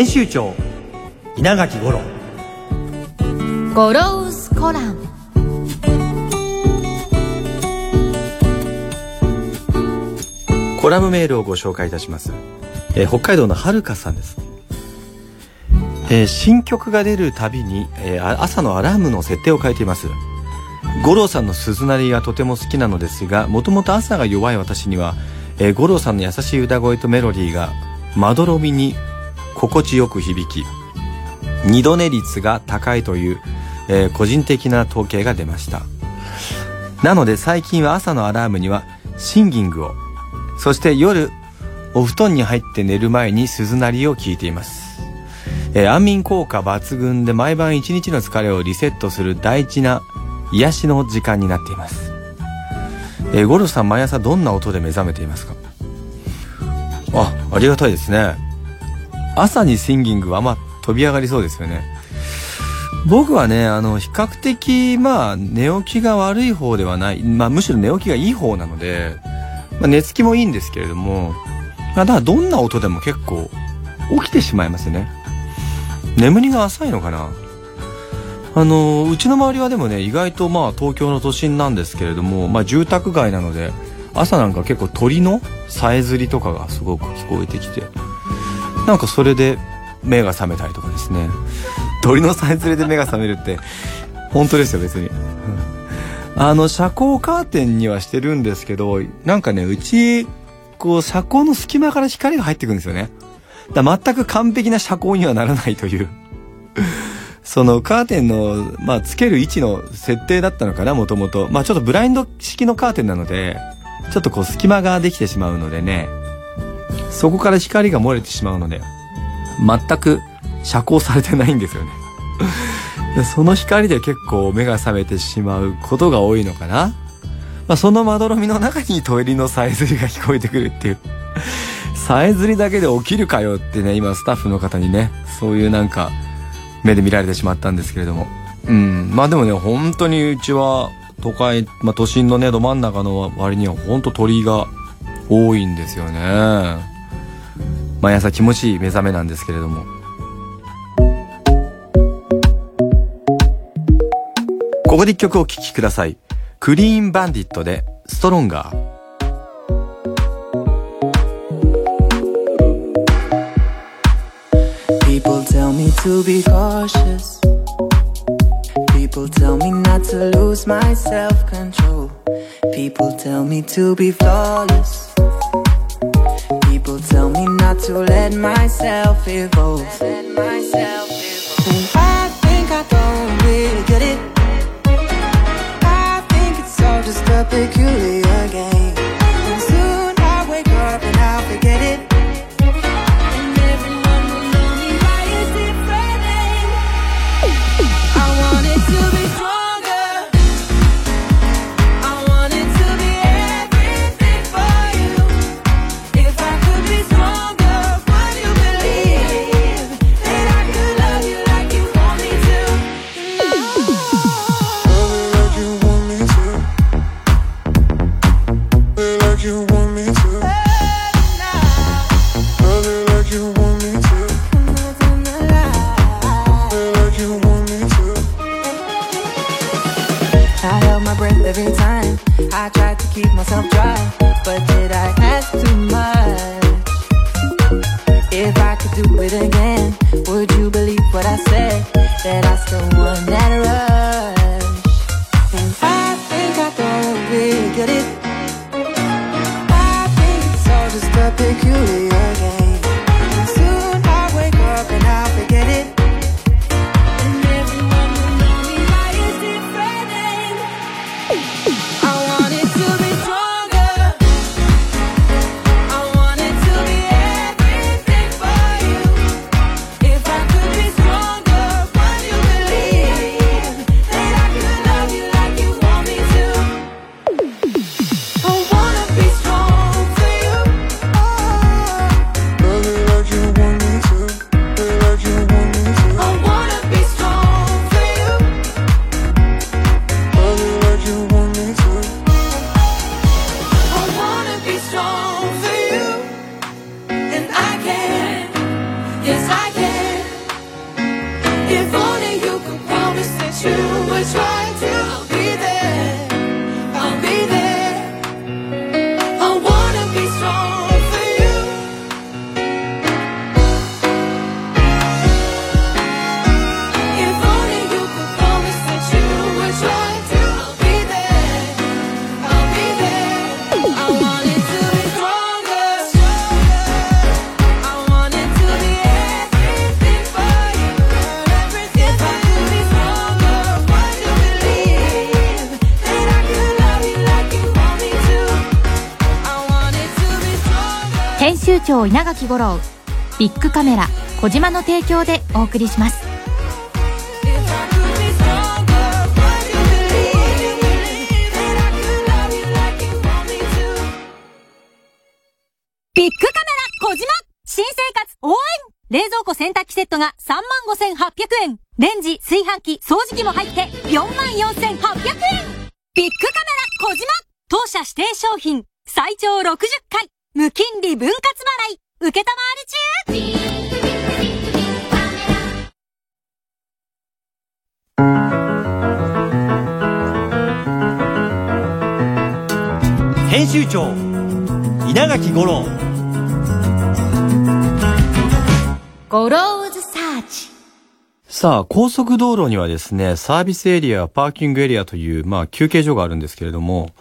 編集長稲垣五郎。ゴロウスコラム。コラムメールをご紹介いたします、えー北海道のはるかさんです、えー新曲が出るたびに、えーあ朝のアラームの設定を変えています。五郎さんの鈴なりがとても好きなのですがもともと朝が弱い私には、えー五郎さんの優しい歌声とメロディーがまどろみに心地よく響き二度寝率が高いという、えー個人的な統計が出ました。なので最近は朝のアラームにはシンギングをそして夜お布団に入って寝る前に鈴なりを聞いています、えー安眠効果抜群で毎晩一日の疲れをリセットする大事な癒しの時間になっています、えーゴルフさん毎朝どんな音で目覚めていますか？あありがたいですね。朝にシンギングはまあ飛び上がりそうですよね。僕はねあの比較的まあ寝起きが悪い方ではない、まあ、むしろ寝起きがいい方なので、まあ、寝つきもいいんですけれども、まあ、だからどんな音でも結構起きてしまいますね。眠りが浅いのかな。あのうちの周りはでもね意外とまあ東京の都心なんですけれども、まあ、住宅街なので朝なんか結構鳥のさえずりとかがすごく聞こえてきて。なんかそれで目が覚めたりとかですね。鳥のさえずりで目が覚めるって本当ですよ別に。あの遮光カーテンにはしてるんですけどなんかねうちこう遮光の隙間から光が入ってくるんですよね。だから全く完璧な遮光にはならないという。そのカーテンの、まあ、つける位置の設定だったのかなもともとまあちょっとブラインド式のカーテンなのでちょっとこう隙間ができてしまうのでね。そこから光が漏れてしまうので全く遮光されてないんですよね。その光で結構目が覚めてしまうことが多いのかな、まあ、そのまどろみの中に鳥のさえずりが聞こえてくるっていう。さえずりだけで起きるかよってね今スタッフの方にねそういうなんか目で見られてしまったんですけれども。うん。まあでもね本当にうちは都会、まあ、都心のねど真ん中の割には本当鳥居が多いんですよね毎朝気持ちいい目覚めなんですけれどもここで一曲お聴きください。クリーンバンディットでストロンガー。People tell me to be cautious. To let myself evolve. I think I don't really get it. I think it's all just peculiar I held my breath every time I tried to keep myself dry. But did I ask too much? If I could do it again, would you believe what I said? That I still want that rush. And I think I don't really get it. I think it's all just a peculiar 編集長稲垣吾郎ビッグカメラ小島の提供でお送りします。ビッグカメラ小島新生活応援。冷蔵庫洗濯機セットが35,800円。レンジ、炊飯器、掃除機も入って44,800円。ビッグカメラ小島。当社指定商品最長60回。無金利分割払い受けたまわり中。編集長稲垣吾郎。ゴローズサーチ。さあ、高速道路にはですね、サービスエリア、パーキングエリアという、まあ、休憩所があるんですけれども、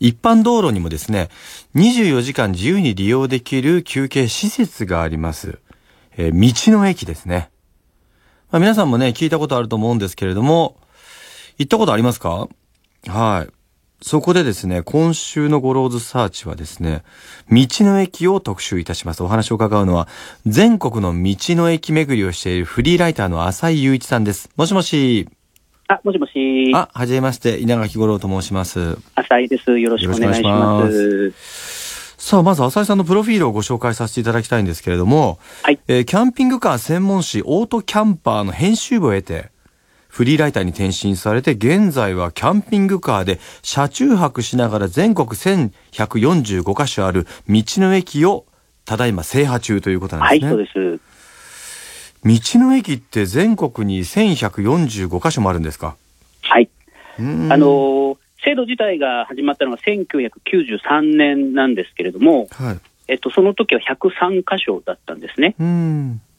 一般道路にもですね、24時間自由に利用できる休憩施設があります。えー道の駅ですね。まあ、皆さんもね、聞いたことあると思うんですけれども、行ったことありますか？はい。そこでですね、今週のゴローズサーチはですね、道の駅を特集いたします。お話を伺うのは、全国の道の駅巡りをしているフリーライターの浅井雄一さんです。もしもし。あ、もしもし。あ、はじめまして、稲垣五郎と申します。浅井です。よろしくお願いします。さあ、まず浅井さんのプロフィールをご紹介させていただきたいんですけれども、はい。えーキャンピングカー専門誌オートキャンパーの編集部を得て、フリーライターに転身されて、現在はキャンピングカーで車中泊しながら全国1145カ所ある道の駅をただいま制覇中ということなんはい、ですね。そうです。道の駅って全国に1145カ所もあるんですか？はい。あのー、制度自体が始まったのが1993年なんですけれども、はい。えっと、その時は103箇所だったんですね。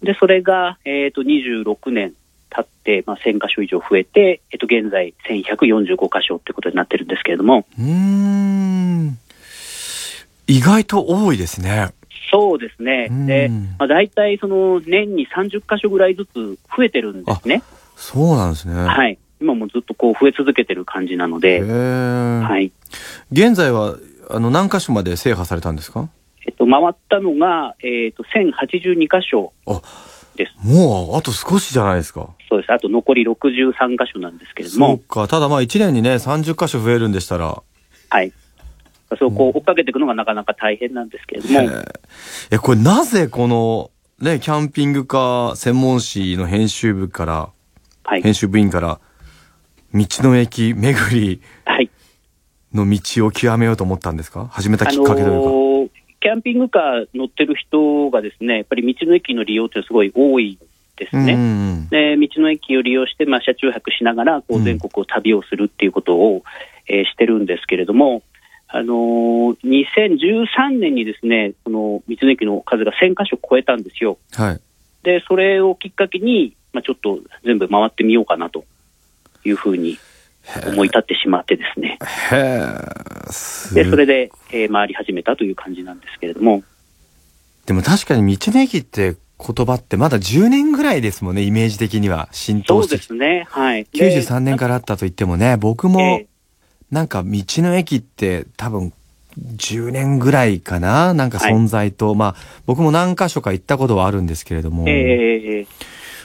で、それが、えっと、26年経って、まあ、1000箇所以上増えて、えっと、現在1145箇所ってことになってるんですけれども、うーん。意外と多いですね。そうですねうん。で、まあ、大体その年に30箇所ぐらいずつ増えてるんですね。そうなんですね。はい。今もずっとこう増え続けてる感じなのへで、ーはい。現在は、あの、何箇所まで制覇されたんですか？えっと、回ったのが、えっと、1082箇所あ、です。もう、あと少しじゃないですか。そうです。あと残り63箇所なんですけれども、そうか。ただまあ1年にね、30箇所増えるんでしたら、はい。そこを追っかけていくのがなかなか大変なんですけれども、え、これなぜこの、ね、キャンピングカー専門誌の編集部から、はい。編集部員から、道の駅巡りはい。の道を極めようと思ったんですか？始めたあのきっかけというか。ーキャンピングカー乗ってる人がですね、やっぱり道の駅の利用ってすごい多いですね。うんうんで道の駅を利用して、まあ、車中泊しながらこううん全国を旅をするっていうことを、えーしてるんですけれども、あのー2013年にですねこの道の駅の数が1000箇所超えたんですよ。はい。で、それをきっかけに、まあ、ちょっと全部回ってみようかなというふうに思い立ってしまってですね。へで、それで、えー回り始めたという感じなんですけれども、でも確かに道の駅って言葉ってまだ10年ぐらいですもんね、イメージ的には浸そう透してきですね。はい。で93年からあったと言ってもね、僕もえなんか道の駅って多分10年ぐらいかななんか存在と、まあ僕も何箇所か行ったことはあるんですけれども、ーえー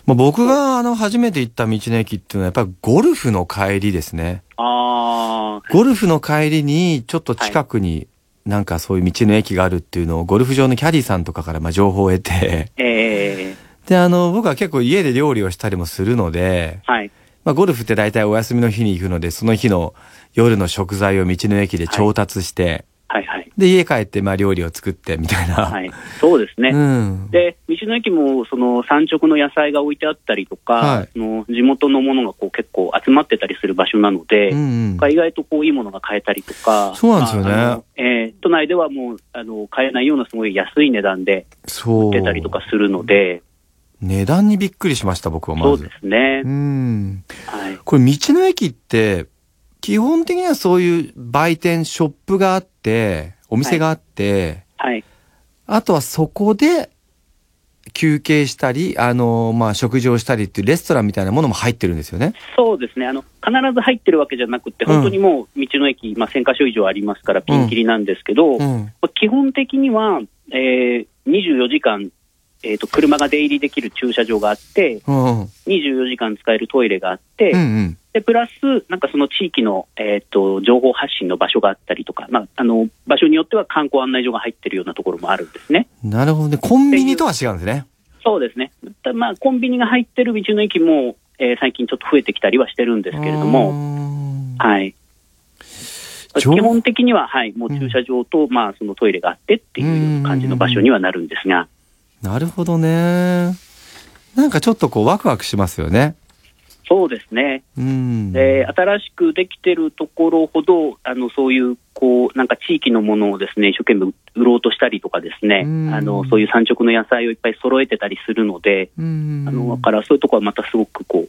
まあ、僕があの初めて行った道の駅っていうのはやっぱりゴルフの帰りですね。ゴルフの帰りにちょっと近くになんかそういう道の駅があるっていうのをゴルフ場のキャディさんとかからまあ情報を得て、えであの僕は結構家で料理をしたりもするので、ーはい。まあ、ゴルフって大体お休みの日に行くので、その日の夜の食材を道の駅で調達して、はいはい。で、家帰ってまあ料理を作ってみたいな。はい。そうですね。うん。で、道の駅も、その、産直の野菜が置いてあったりとか、はいその地元のものがこう結構集まってたりする場所なので、うんうん。意外とこういいものが買えたりとか、そうなんですよねまえー都内ではもうあの買えないようなすごい安い値段でそう。出たりとかするので、値段にびっくりしました、僕はまず。そうですねう。ん。はい。これ道の駅って、基本的にはそういう売店、ショップがあって、お店があって、はい。あとはそこで休憩したり、あの、まあ、食事をしたりっていうレストランみたいなものも入ってるんですよね。そうですね。あの、必ず入ってるわけじゃなくて、うん本当にもう道の駅、まあ、1000箇所以上ありますから、ピンキリなんですけど、うん。まあ基本的には、えー24時間、えっ、と、車が出入りできる駐車場があって、うん。うん24時間使えるトイレがあって、うん。で、プラス、なんかその地域の、えっ、と、情報発信の場所があったりとか、まあ、あの、場所によっては観光案内所が入ってるようなところもあるんですね。なるほどね。コンビニとは違うんですね。そうですね。たまあ、コンビニが入ってる道の駅も、えー最近ちょっと増えてきたりはしてるんですけれども、もはい。情基本的には、はい、もう駐車場と、まあ、そのトイレがあってっていう感じの場所にはなるんですが、なるほどね。なんかちょっとこうワクワクしますよね。そうですね。うん。で、新しくできてるところほど、あの、そういう、こう、なんか地域のものをですね、一生懸命売ろうとしたりとかですね、うんあの、そういう産直の野菜をいっぱい揃えてたりするので、うん。あの、だからそういうところはまたすごくこう、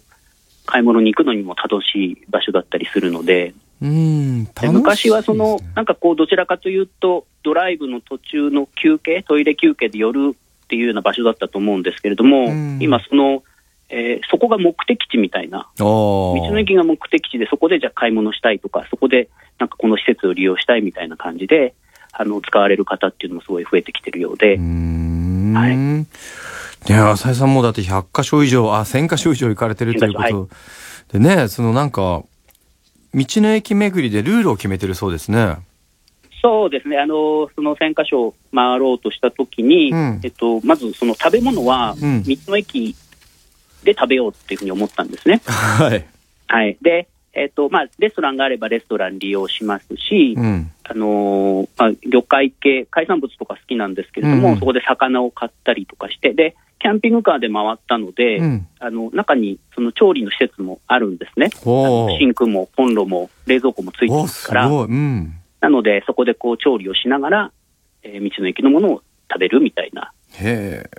買い物に行くのにも楽しい場所だったりするので、うん。で楽しい昔はその、なんかこう、どちらかというと、ドライブの途中の休憩、トイレ休憩で寄るっていうような場所だったと思うんですけれども、うん今その、えーそこが目的地みたいな、道の駅が目的地で、そこでじゃあ買い物したいとか、そこでなんかこの施設を利用したいみたいな感じで、あの、使われる方っていうのもすごい増えてきてるようで、う。はいいや、浅井さんもだって100箇所以上、あ、1000箇所以上行かれてるというこ1000と。でね、そのなんか、道の駅巡りでルールを決めてるそうですね。そうですね、あの、その1000箇所回ろうとしたときに、うんえっと、まずその食べ物は、うん道の駅で食べようっていうふうに思ったんですね。はい。はい。で、えっと、まあ、レストランがあればレストラン利用しますし、うん。あのーまあ、魚介系、海産物とか好きなんですけれども、うんうんそこで魚を買ったりとかして、で、キャンピングカーで回ったので、うん。あの、中にその調理の施設もあるんですね。シンクもコンロも冷蔵庫もついておますから、す。なので、そこでこう調理をしながら、えー道の駅のものを食べるみたいな。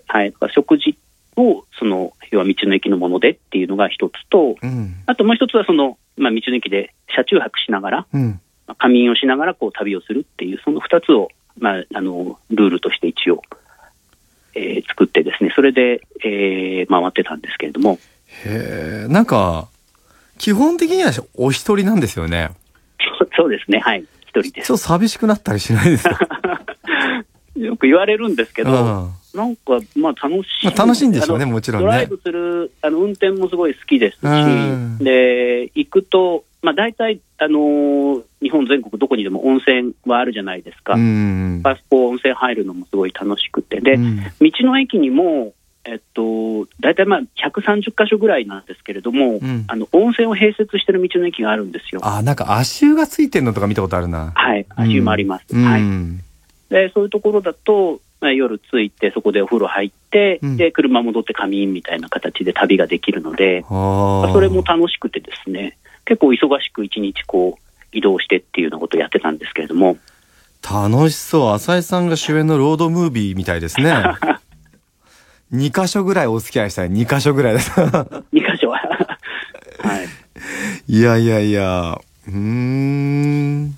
はい、食事を、その、要は道の駅のものでっていうのが一つと、うん。あともう一つはその、まあ、道の駅で車中泊しながら、うん。まあ仮眠をしながらこう旅をするっていう、その二つを、まあ、あの、ルールとして一応、えー作ってですね、それで、えー回ってたんですけれども、へえ。なんか、基本的にはお一人なんですよね。そそうですね、はい、一人ですちょっ。と寂しくなったりしないですか？よく言われるんですけど、うんなんか、まあ楽しい。まあ楽しいんでしょうねもちろんねドライブする、あの、運転もすごい好きですし、うんで、行くと、まあ大体、あのー日本全国どこにでも温泉はあるじゃないですか。うん。あそこ温泉入るのもすごい楽しくて。で、うん道の駅にも、えっと、大体まあ130箇所ぐらいなんですけれども、うんあの、温泉を併設してる道の駅があるんですよ。あ、なんか足湯がついてんのとか見たことあるな。はい、足湯もあります。うん。はい。うんで、そういうところだと、まあ、夜着いて、そこでお風呂入って、うんで、車戻って仮眠みたいな形で旅ができるので。それも楽しくてですね、結構忙しく一日こう、移動してっていうようなことをやってたんですけれども、楽しそう。浅井さんが主演のロードムービーみたいですね。2箇所ぐらいお付き合いしたい。2箇所ぐらいです。2箇所は。はい。いやいやいや。うーん。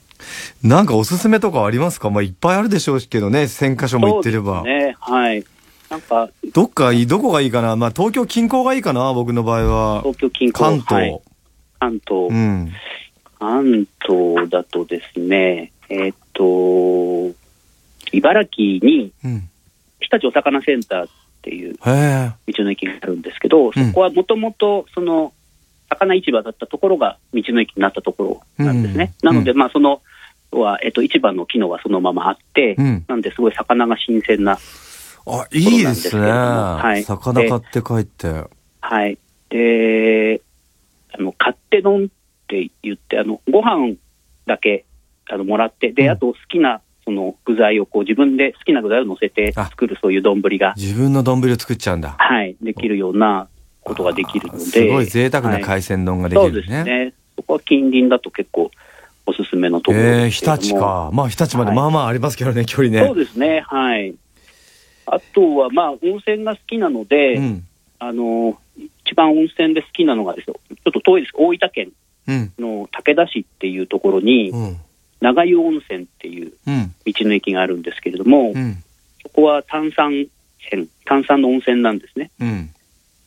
なんかおすすめとかありますか？まあいっぱいあるでしょうけどね。1000箇所も行ってれば。そうですね。はい。なんか、どっかいい、どこがいいかな？まあ東京近郊がいいかな？僕の場合は。東京近郊、関東。はい、関東、うん。関東だとですね、えーっと、茨城にうん。日立お魚センターっていう。道の駅があるんですけど、そこはもともと、その、魚市場だったところが道の駅になったところなんですね。うんなので、うんまあ、その、は、えっと、市場の機能はそのままあって、うんなんで、すごい魚が新鮮な、あ、いいですね。はい魚買って帰って。はい。で、あの、買って丼って言って、あの、ご飯だけ、あの、もらって、で、うんあと好きな、その具材をこう自分で好きな具材を乗せてあ作るそういう丼が、自分の丼を作っちゃうんだ。はい、できるようなことができるので。すごい贅沢なはい海鮮丼ができそうでるね。すね。そこは近隣だと結構おすすめのところええ日ですけれども立か。まあ日立まではいまあまあありますけどね、距離ね。そうですね、はい。あとは、まあ、温泉が好きなので、うん。あの、一番温泉で好きなのがですよ、ちょっと遠いです、大分県うん。の武田市っていうところに、うん。長湯温泉っていううん。道の駅があるんですけれども、うん。そこは炭酸泉、炭酸の温泉なんですね。うん。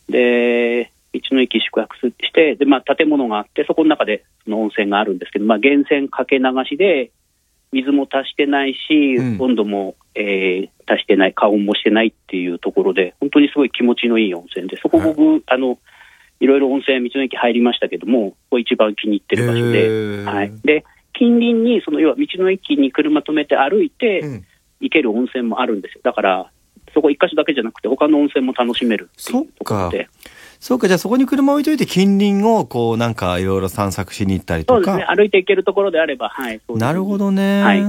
で、道の駅宿泊して、で、まあ、建物があって、そこの中でその温泉があるんですけど、まあ、源泉かけ流しで、水も足してないし、うん温度も、えー足してない、加温もしてないっていうところで、本当にすごい気持ちのいい温泉で、そこ僕、あの、いろいろ温泉、道の駅入りましたけども、ここ一番気に入ってる場所へで、ーはい。で、近隣に、その、要は道の駅に車止めて歩いてうん行ける温泉もあるんですよ。だから、そこ一箇所だけじゃなくて、他の温泉も楽しめるっていうところで。そうか、じゃあそこに車置いといて近隣をこうなんかいろいろ散策しに行ったりとそうですね。か。歩いて行けるところであれば、はい。なるほどね。はい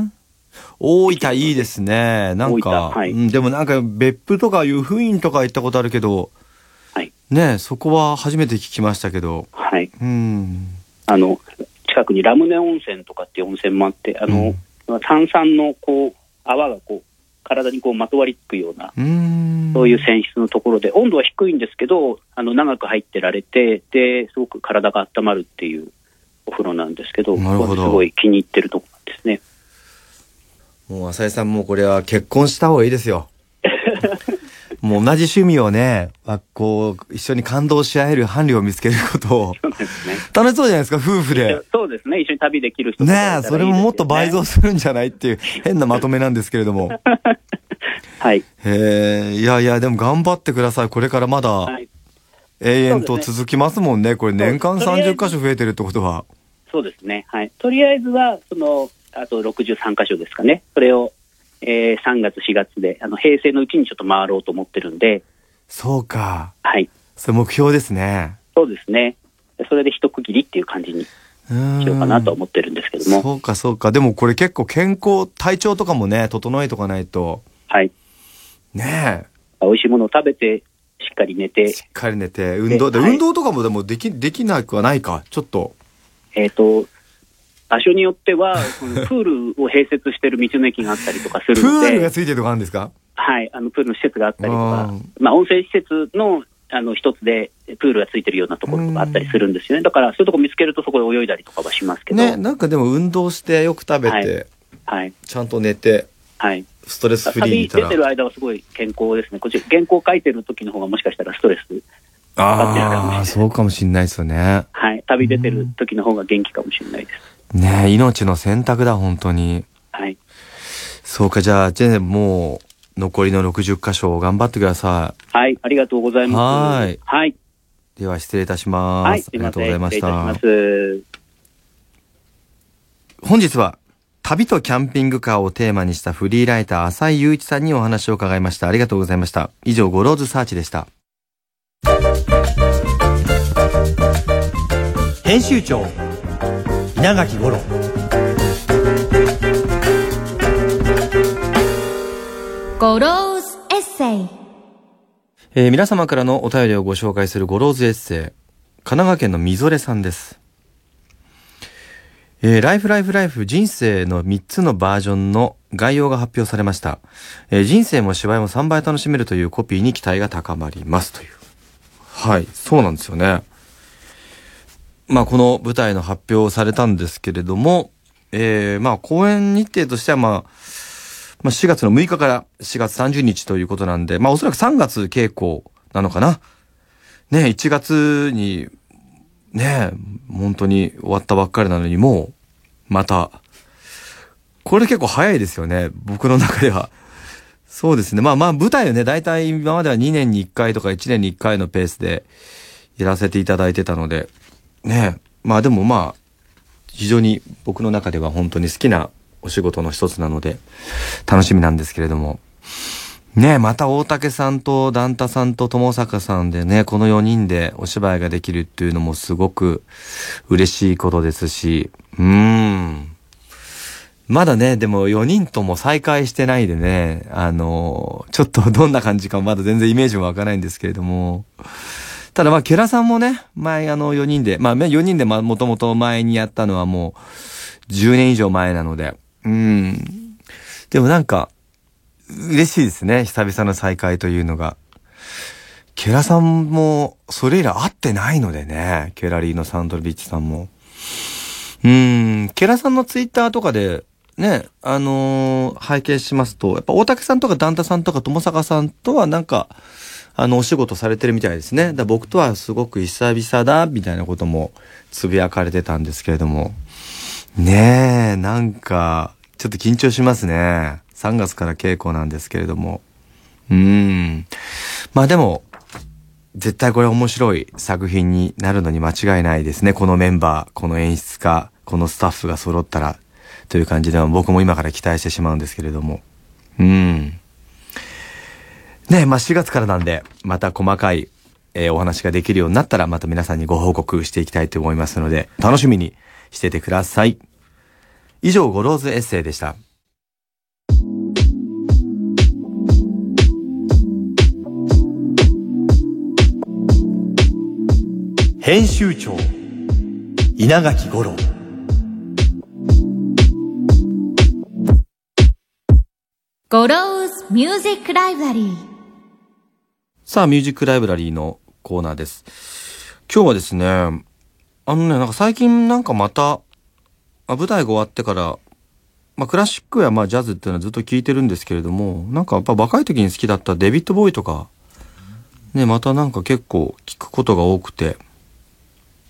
大分いいですね。なんか、はいうん、でもなんか別府とか湯布院とか行ったことあるけど、はい。ねそこは初めて聞きましたけど、はい。うん。あの、近くにラムネ温泉とかっていう温泉もあって、あの、炭酸のこう、泡がこう、体にこうまとわりつくような、うん。そういう泉質のところで、温度は低いんですけど、あの、長く入ってられて、で、すごく体が温まるっていうお風呂なんですけど、なるほどすごい気に入ってるところですね。もう浅井さんもうこれは結婚した方がいいですよ。もう同じ趣味をね、あこう、一緒に感動し合える伴侶を見つけることを、そうですね。楽しそうじゃないですか、夫婦で。そうですね。一緒に旅できる人ねそれももっと倍増するんじゃないっていう変なまとめなんですけれども。はい。へえ、いやいや、でも頑張ってください。これからまだはい。永遠と続きますもんね。これ年間そうとりあえず30箇所増えてるってことは。そうですね。はい。とりあえずは、その、あと63箇所ですかね。それを、えー3月、4月で、あの、平成のうちにちょっと回ろうと思ってるんで、そうか。はい。それ目標ですね。そうですね。それで一区切りっていう感じにしようかなと思ってるんですけども。そうか、そうか。でもこれ結構健康、体調とかもね、整えとかないと。はい。ね美味しいものを食べて、しっかり寝え。て、しっかり寝て、運動で、はい運動とかもでもでき、できなくはないか？ちょっと。えっ、と、場所によっては、そのプールを併設してる道の駅があったりとかすプるので、ールがついてるとかあるんですか？はい、あの、プールの施設があったりとかうん、まあ、温泉施設の、あの、一つで、プールがついてるようなところとかあったりするんですよね。だから、そういうとこ見つけるとそこで泳いだりとかはしますけど、ね、なんかでも運動してよく食べて、はいはい、ちゃんと寝て、はい。ストレスフリー旅に出て。る間はすごい健康ですね。こっち、原稿書いてる時の方がもしかしたらストレス、ああ、そうかもしんないですよね。はい、旅出てる時の方が元気かもしれないです。ねえ命の選択だ、本当に。はい。そうか、じゃあ、ジェネもう、残りの60箇所頑張ってくださはい、ありがとうございます。はいはい。い。では、失礼いたします。はい、すありがとう。ございました。失礼いたします。本日は、旅とキャンピングカーをテーマにしたフリーライター浅井雄一さんにお話を伺いました。ありがとうございました。以上、ゴローズサーチでした。編集長稲垣五郎ゴローズエッセイえー皆様からのお便りをご紹介するゴローズエッセイ。神奈川県のみぞれさんです。えーライフライフライフ人生の3つのバージョンの概要が発表されました。えー人生も芝居も3倍楽しめるというコピーに期待が高まりますという。はい、そうなんですよね。まあこの舞台の発表をされたんですけれども、えーまあ公演日程としてはまあ、まあ、4月の6日から4月30日ということなんで、まあおそらく3月稽古なのかな。ね1月に、ね本当に終わったばっかりなのにもう、また、これ結構早いですよね。僕の中では。そうですね。まあまあ舞台をね、大体今までは2年に1回とか1年に1回のペースでやらせていただいてたので、ねまあでもまあ、非常に僕の中では本当に好きなお仕事の一つなので、楽しみなんですけれども。ねえ、また大竹さんと段太さんと友坂さんでね、この4人でお芝居ができるっていうのもすごく嬉しいことですし、うーん。まだね、でも4人とも再会してないでね、あの、ちょっとどんな感じかまだ全然イメージも湧かないんですけれども、ただまあ、ケラさんもね、前あの4人で、まあ4人でまあもともと前にやったのはもう10年以上前なので、うん。でもなんか、嬉しいですね。久々の再会というのが。ケラさんも、それ以来会ってないのでね。ケラリーのサンドルビッチさんも。うん、ケラさんのツイッターとかで、ね、あのー拝見しますと、やっぱ大竹さんとかダンタさんとか友坂さんとはなんか、あの、お仕事されてるみたいですね。だ僕とはすごく久々だ、みたいなこともつぶやかれてたんですけれども。ねえ、なんか、ちょっと緊張しますね。3月から稽古なんですけれども。うん。まあでも、絶対これ面白い作品になるのに間違いないですね。このメンバー、この演出家、このスタッフが揃ったら、という感じでは僕も今から期待してしまうんですけれども。うん。ねまあ4月からなんで、また細かい、えーお話ができるようになったら、また皆さんにご報告していきたいと思いますので、楽しみにしててください。以上、ゴローズエッセイでした。編集長稲垣五郎ゴローズミュージックライブラリー。さあ、ミュージックライブラリーのコーナーです。今日はですね、あのね、なんか最近なんかまた、あ舞台が終わってから、まあクラシックやまあジャズっていうのはずっと聞いてるんですけれども、なんかやっぱ若い時に好きだったデビッド・ボウイとか、ね、またなんか結構聞くことが多くて、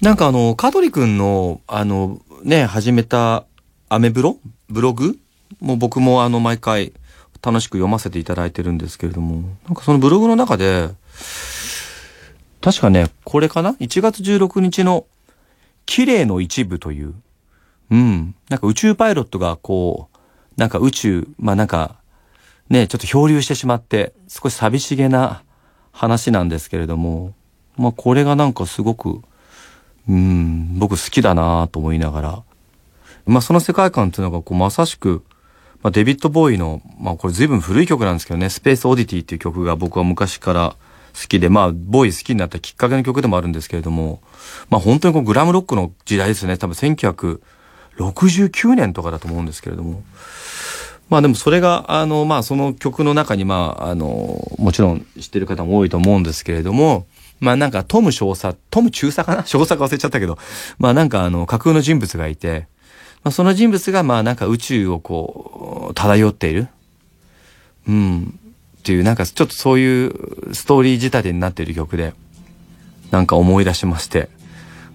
なんかあの、香取くんの、あの、ね、始めたアメブロブログもう僕もあの、毎回楽しく読ませていただいてるんですけれども、なんかそのブログの中で、確かね、これかな ?1 月16日の、綺麗の一部という、うん。なんか宇宙パイロットがこう、なんか宇宙、まあなんか、ね、ちょっと漂流してしまって、少し寂しげな話なんですけれども、まあこれがなんかすごく、うん、僕好きだなと思いながら、まあその世界観っていうのがこうまさしく、まあデビッド・ボーイの、まあこれ随分古い曲なんですけどね、スペース・オディティっていう曲が僕は昔から好きで、まあボーイ好きになったきっかけの曲でもあるんですけれども、まあ本当にこうグラムロックの時代ですね。多分1969年とかだと思うんですけれども。まあでもそれが、あの、まあその曲の中に、まあ、あの、もちろん知ってる方も多いと思うんですけれども、まあなんかトム少佐、トム中佐かな？少佐か忘れちゃったけど、まあなんかあの架空の人物がいて、まあその人物がまあなんか宇宙をこう、漂っている。うん。っていう、なんかちょっとそういうストーリー仕立てになっている曲で、なんか思い出しまして、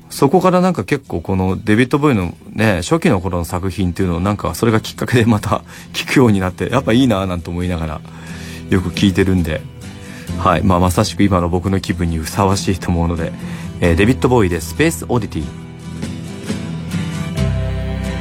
そこからなんか結構このデビッド・ボーイのね、初期の頃の作品っていうのをなんかそれがきっかけでまた聴くようになって、やっぱいいなぁなんて思いながらよく聴いてるんで、はい。まあまさしく今の僕の気分にふさわしいと思うので、えーデビッド・ボーイでスペース・オディティ。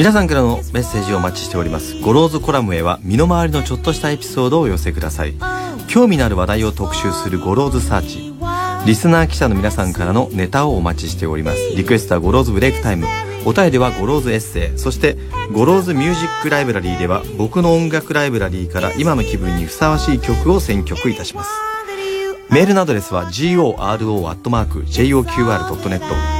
皆さんからのメッセージをお待ちしております。ゴローズコラムへは身の回りのちょっとしたエピソードをお寄せください。興味のある話題を特集するゴローズサーチ。リスナー記者の皆さんからのネタをお待ちしております。リクエストはゴローズブレイクタイム。お便りはゴローズエッセイ。そしてゴローズミュージックライブラリーでは僕の音楽ライブラリーから今の気分にふさわしい曲を選曲いたします。メールのアドレスは goro.joqr.net